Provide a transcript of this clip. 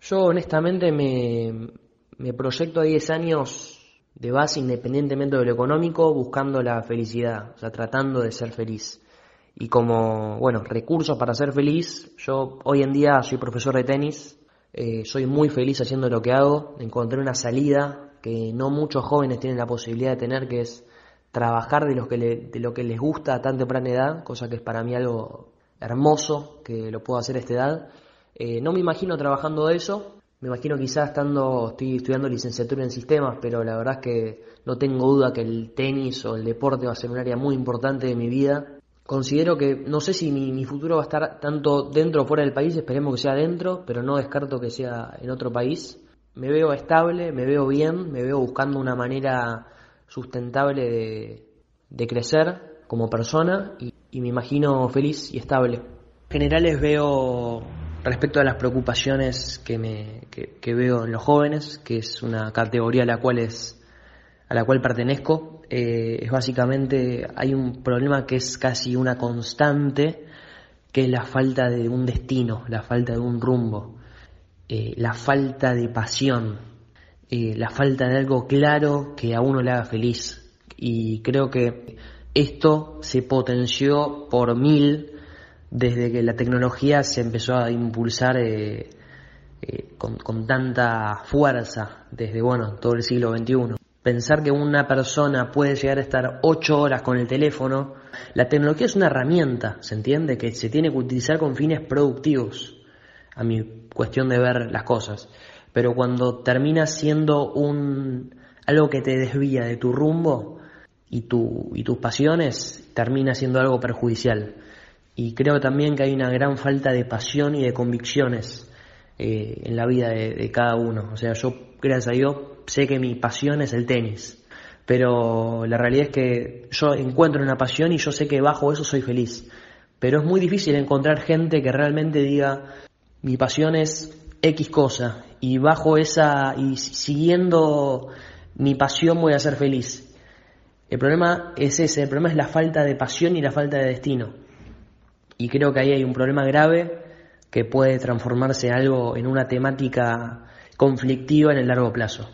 Yo honestamente me, proyecto a 10 años de base independientemente de lo económico, buscando la felicidad, o sea, tratando de ser feliz. Y como, bueno, recursos para ser feliz, yo hoy en día soy profesor de tenis, eh, soy muy feliz haciendo lo que hago, encontré una salida que no muchos jóvenes tienen la posibilidad de tener, que es trabajar de que, de lo que les gusta a tan temprana edad, cosa que es para mí algo hermoso, que lo puedo hacer a esta edad. Eh, no me imagino trabajando de eso, me imagino quizás estando, estoy estudiando licenciatura en sistemas, pero la verdad es que no tengo duda que el tenis o el deporte va a ser un área muy importante de mi vida. Considero que, no sé si mi, futuro va a estar tanto dentro o fuera del país, esperemos que sea dentro, pero no descarto que sea en otro país. Me veo estable, me veo bien, me veo buscando una manera sustentable de, de crecer como persona y, y me imagino feliz y estable. En generales veo respecto a las preocupaciones que, me, que, veo en los jóvenes, que es una categoría a la cual, es, a la cual pertenezco, eh, es básicamente, hay un problema que es casi una constante, que es la falta de un destino, la falta de un rumbo, eh, la falta de pasión, eh, la falta de algo claro que a uno le haga feliz. Y creo que esto se potenció por mil desde que la tecnología se empezó a impulsar eh, eh, con, tanta fuerza desde bueno todo el siglo XXI. Pensar que una persona puede llegar a estar ocho horas con el teléfono, la tecnología es una herramienta, ¿se entiende? Que se tiene que utilizar con fines productivos, a mi cuestión de ver las cosas. Pero cuando termina siendo un algo que te desvía de tu rumbo y, tu, y tus pasiones, termina siendo algo perjudicial y creo también que hay una gran falta de pasión y de convicciones eh, en la vida de, cada uno. O sea, yo, gracias a Dios, sé que mi pasión es el tenis, pero la realidad es que yo encuentro una pasión y yo sé que bajo eso soy feliz. Pero es muy difícil encontrar gente que realmente diga, mi pasión es X cosa, y bajo esa, y siguiendo mi pasión voy a ser feliz. El problema es ese, el problema es la falta de pasión y la falta de destino. Y creo que ahí hay un problema grave que puede transformarse en algo en una temática conflictiva en el largo plazo.